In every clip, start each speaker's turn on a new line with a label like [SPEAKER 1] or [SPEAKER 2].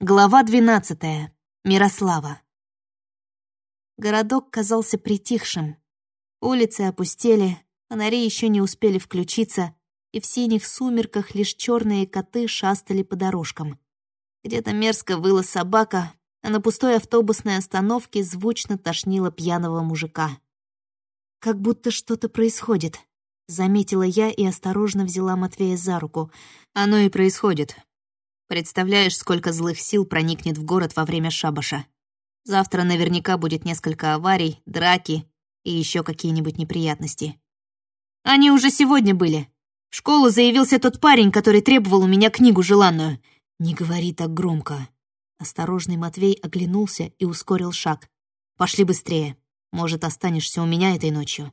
[SPEAKER 1] Глава двенадцатая. Мирослава. Городок казался притихшим. Улицы опустели, фонари еще не успели включиться, и в синих сумерках лишь черные коты шастали по дорожкам. Где-то мерзко выла собака, а на пустой автобусной остановке звучно тошнило пьяного мужика. «Как будто что-то происходит», — заметила я и осторожно взяла Матвея за руку. «Оно и происходит», Представляешь, сколько злых сил проникнет в город во время шабаша. Завтра наверняка будет несколько аварий, драки и еще какие-нибудь неприятности. Они уже сегодня были. В школу заявился тот парень, который требовал у меня книгу желанную. Не говори так громко. Осторожный Матвей оглянулся и ускорил шаг. Пошли быстрее. Может, останешься у меня этой ночью.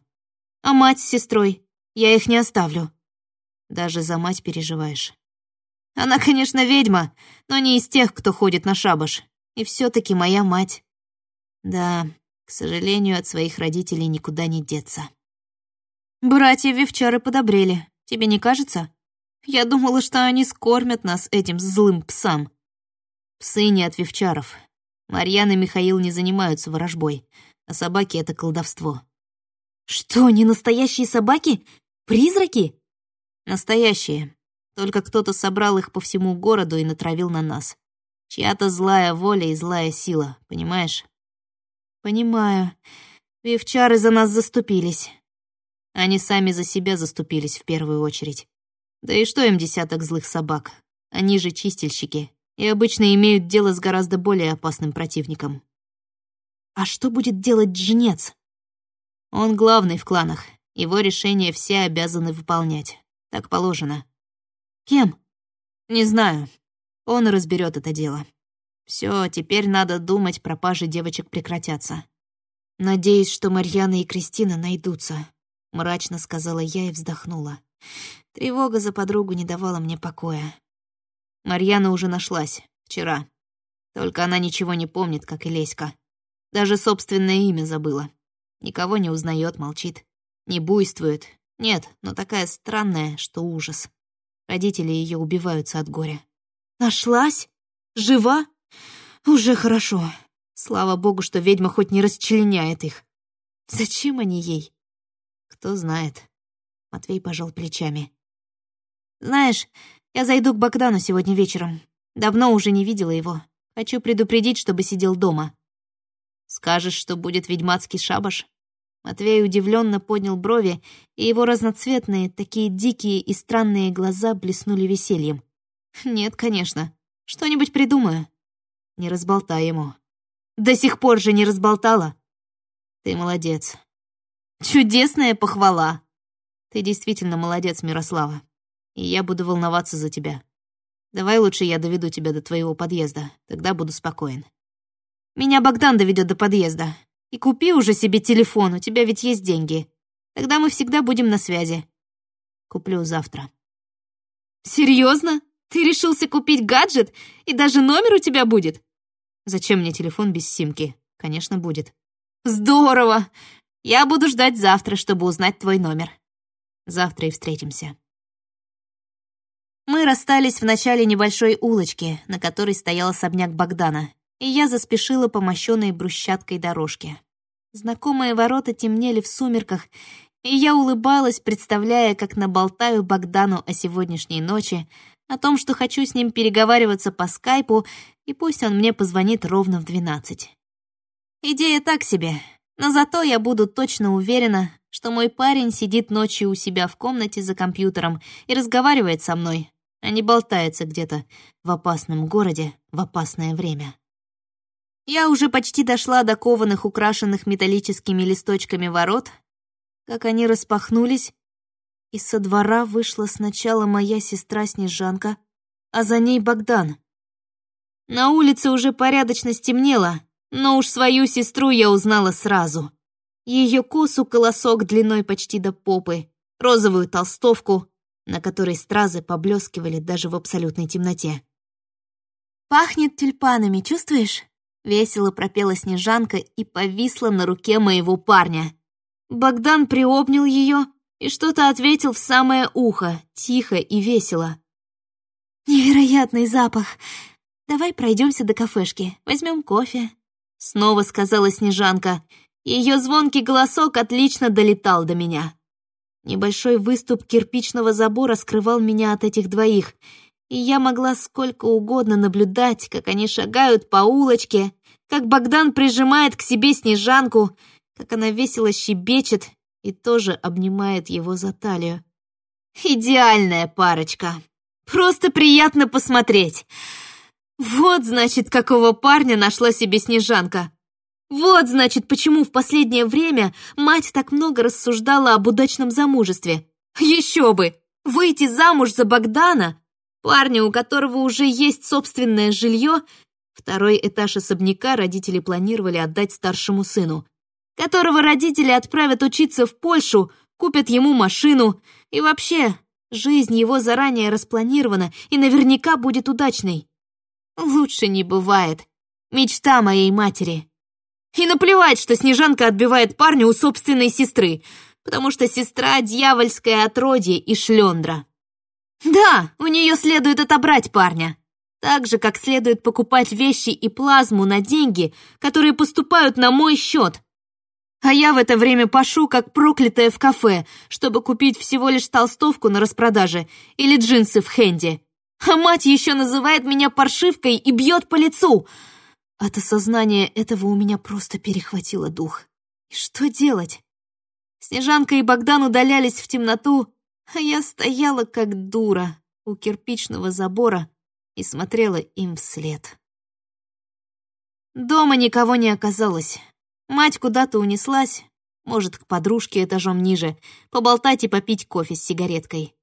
[SPEAKER 1] А мать с сестрой? Я их не оставлю. Даже за мать переживаешь. Она, конечно, ведьма, но не из тех, кто ходит на шабаш. И все таки моя мать. Да, к сожалению, от своих родителей никуда не деться. Братья Вивчары подобрели, тебе не кажется? Я думала, что они скормят нас этим злым псам. Псы не от Вивчаров. Марьян и Михаил не занимаются ворожбой, а собаки — это колдовство. Что, не настоящие собаки? Призраки? Настоящие, только кто-то собрал их по всему городу и натравил на нас. Чья-то злая воля и злая сила, понимаешь? Понимаю. Вивчары за нас заступились. Они сами за себя заступились в первую очередь. Да и что им десяток злых собак? Они же чистильщики и обычно имеют дело с гораздо более опасным противником. А что будет делать жнец? Он главный в кланах. Его решения все обязаны выполнять. Так положено. Кем? Не знаю. Он разберет это дело. Все, теперь надо думать, пропажи девочек прекратятся. Надеюсь, что Марьяна и Кристина найдутся, мрачно сказала я и вздохнула. Тревога за подругу не давала мне покоя. Марьяна уже нашлась, вчера. Только она ничего не помнит, как и Леська. Даже собственное имя забыла. Никого не узнает, молчит. Не буйствует. Нет, но такая странная, что ужас. Родители ее убиваются от горя. Нашлась? Жива? Уже хорошо. Слава богу, что ведьма хоть не расчленяет их. Зачем они ей? Кто знает. Матвей пожал плечами. Знаешь, я зайду к Богдану сегодня вечером. Давно уже не видела его. Хочу предупредить, чтобы сидел дома. Скажешь, что будет ведьмацкий шабаш? Матвей удивленно поднял брови, и его разноцветные, такие дикие и странные глаза блеснули весельем. «Нет, конечно. Что-нибудь придумаю». «Не разболтай ему». «До сих пор же не разболтала». «Ты молодец». «Чудесная похвала». «Ты действительно молодец, Мирослава. И я буду волноваться за тебя. Давай лучше я доведу тебя до твоего подъезда, тогда буду спокоен». «Меня Богдан доведет до подъезда. И купи уже себе телефон, у тебя ведь есть деньги. Тогда мы всегда будем на связи. Куплю завтра. Серьезно? Ты решился купить гаджет? И даже номер у тебя будет? Зачем мне телефон без симки? Конечно, будет. Здорово! Я буду ждать завтра, чтобы узнать твой номер. Завтра и встретимся. Мы расстались в начале небольшой улочки, на которой стоял особняк Богдана, и я заспешила по мощенной брусчаткой дорожке. Знакомые ворота темнели в сумерках, и я улыбалась, представляя, как наболтаю Богдану о сегодняшней ночи, о том, что хочу с ним переговариваться по скайпу, и пусть он мне позвонит ровно в двенадцать. Идея так себе, но зато я буду точно уверена, что мой парень сидит ночью у себя в комнате за компьютером и разговаривает со мной, а не болтается где-то в опасном городе в опасное время. Я уже почти дошла до кованых, украшенных металлическими листочками ворот, как они распахнулись, и со двора вышла сначала моя сестра Снежанка, а за ней Богдан. На улице уже порядочно стемнело, но уж свою сестру я узнала сразу. Ее косу колосок длиной почти до попы, розовую толстовку, на которой стразы поблескивали даже в абсолютной темноте. «Пахнет тюльпанами, чувствуешь?» Весело пропела Снежанка и повисла на руке моего парня. Богдан приобнял ее и что-то ответил в самое ухо, тихо и весело. «Невероятный запах! давай пройдемся до кафешки, возьмем кофе». Снова сказала Снежанка. Ее звонкий голосок отлично долетал до меня. Небольшой выступ кирпичного забора скрывал меня от этих двоих, и я могла сколько угодно наблюдать, как они шагают по улочке, как Богдан прижимает к себе Снежанку, как она весело щебечет и тоже обнимает его за талию. Идеальная парочка. Просто приятно посмотреть. Вот, значит, какого парня нашла себе Снежанка. Вот, значит, почему в последнее время мать так много рассуждала об удачном замужестве. Еще бы! Выйти замуж за Богдана, парня, у которого уже есть собственное жилье, второй этаж особняка родители планировали отдать старшему сыну, которого родители отправят учиться в Польшу, купят ему машину, и вообще, жизнь его заранее распланирована и наверняка будет удачной. Лучше не бывает. Мечта моей матери. И наплевать, что Снежанка отбивает парня у собственной сестры, потому что сестра — дьявольское отродье и шлендра. Да, у нее следует отобрать парня. Так же, как следует покупать вещи и плазму на деньги, которые поступают на мой счет. А я в это время пашу, как проклятая в кафе, чтобы купить всего лишь толстовку на распродаже или джинсы в хенде. А мать еще называет меня паршивкой и бьет по лицу — от осознания этого у меня просто перехватило дух. И что делать? Снежанка и Богдан удалялись в темноту, а я стояла как дура у кирпичного забора и смотрела им вслед. Дома никого не оказалось. Мать куда-то унеслась, может, к подружке этажом ниже, поболтать и попить кофе с сигареткой.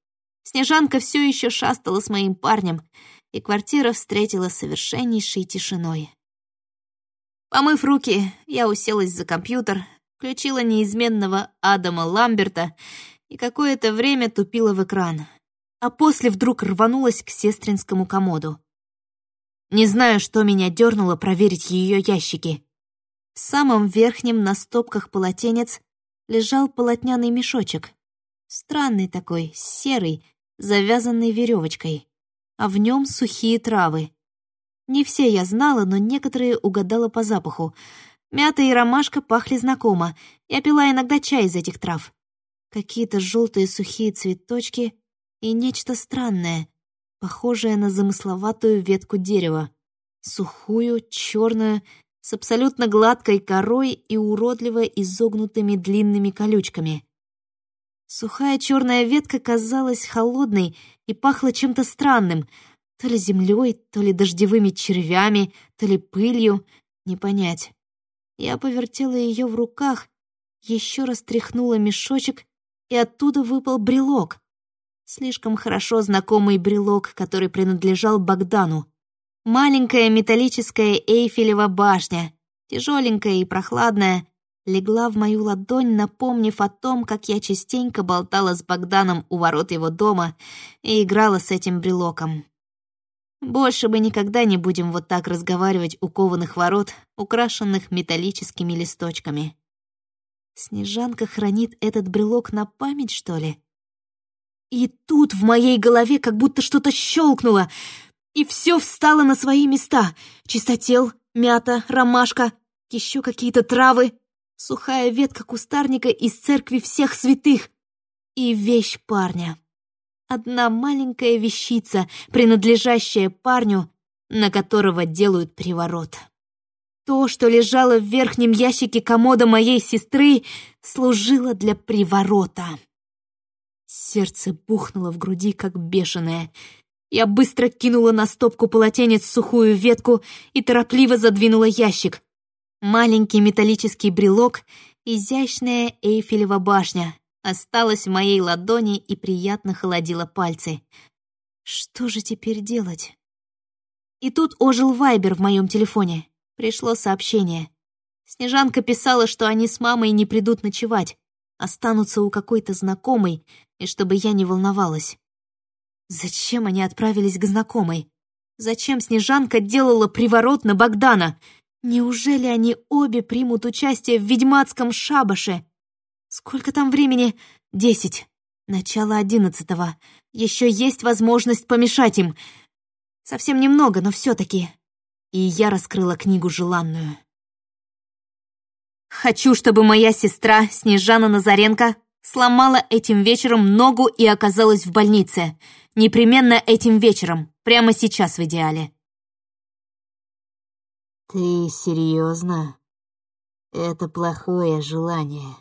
[SPEAKER 1] Снежанка все еще шастала с моим парнем, и квартира встретила совершеннейшей тишиной. Помыв руки, я уселась за компьютер, включила неизменного Адама Ламберта и какое-то время тупила в экран, а после вдруг рванулась к сестринскому комоду. Не знаю, что меня дернуло проверить ее ящики. В самом верхнем на стопках полотенец лежал полотняный мешочек. Странный такой, серый, завязанный веревочкой, а в нем сухие травы. Не все я знала, но некоторые угадала по запаху. Мята и ромашка пахли знакомо. Я пила иногда чай из этих трав. Какие-то желтые сухие цветочки и нечто странное, похожее на замысловатую ветку дерева. Сухую, черную, с абсолютно гладкой корой и уродливо изогнутыми длинными колючками. Сухая черная ветка казалась холодной и пахла чем-то странным — то ли землей, то ли дождевыми червями, то ли пылью, не понять. Я повертела ее в руках, еще раз тряхнула мешочек, и оттуда выпал брелок. Слишком хорошо знакомый брелок, который принадлежал Богдану. Маленькая металлическая Эйфелева башня, тяжеленькая и прохладная, легла в мою ладонь, напомнив о том, как я частенько болтала с Богданом у ворот его дома и играла с этим брелоком. Больше мы никогда не будем вот так разговаривать у кованых ворот, украшенных металлическими листочками. Снежанка хранит этот брелок на память, что ли? И тут в моей голове как будто что-то щелкнуло, и все встало на свои места. Чистотел, мята, ромашка, еще какие-то травы, сухая ветка кустарника из церкви всех святых и вещь парня одна маленькая вещица, принадлежащая парню, на которого делают приворот. То, что лежало в верхнем ящике комода моей сестры, служило для приворота. Сердце бухнуло в груди, как бешеное. Я быстро кинула на стопку полотенец сухую ветку и торопливо задвинула ящик. Маленький металлический брелок, изящная Эйфелева башня, осталась в моей ладони и приятно холодила пальцы. Что же теперь делать? И тут ожил Вайбер в моем телефоне. Пришло сообщение. Снежанка писала, что они с мамой не придут ночевать, останутся у какой-то знакомой, и чтобы я не волновалась. Зачем они отправились к знакомой? Зачем Снежанка делала приворот на Богдана? Неужели они обе примут участие в ведьмацком шабаше? Сколько там времени? Десять. Начало одиннадцатого. Еще есть возможность помешать им. Совсем немного, но все-таки. И я раскрыла книгу желанную. Хочу, чтобы моя сестра, Снежана Назаренко, сломала этим вечером ногу и оказалась в больнице. Непременно этим вечером, прямо сейчас в идеале.
[SPEAKER 2] Ты серьезно? Это плохое желание.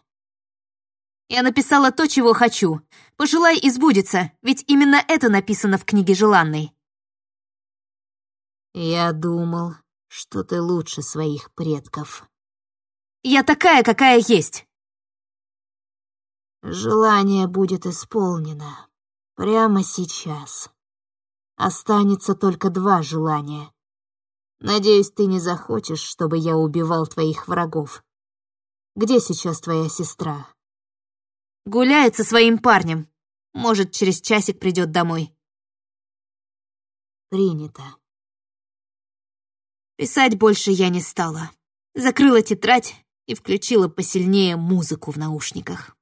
[SPEAKER 1] Я написала то, чего хочу. Пожелай и сбудется, ведь именно это написано в книге желанной.
[SPEAKER 2] Я думал, что ты лучше своих предков.
[SPEAKER 1] Я такая, какая есть.
[SPEAKER 2] Желание будет исполнено. Прямо сейчас. Останется только два желания. Надеюсь, ты не захочешь, чтобы я убивал твоих врагов. Где сейчас твоя сестра?
[SPEAKER 1] Гуляет со своим парнем. Может, через часик придет домой.
[SPEAKER 2] Принято.
[SPEAKER 1] Писать больше я не стала. Закрыла тетрадь и включила посильнее музыку в наушниках.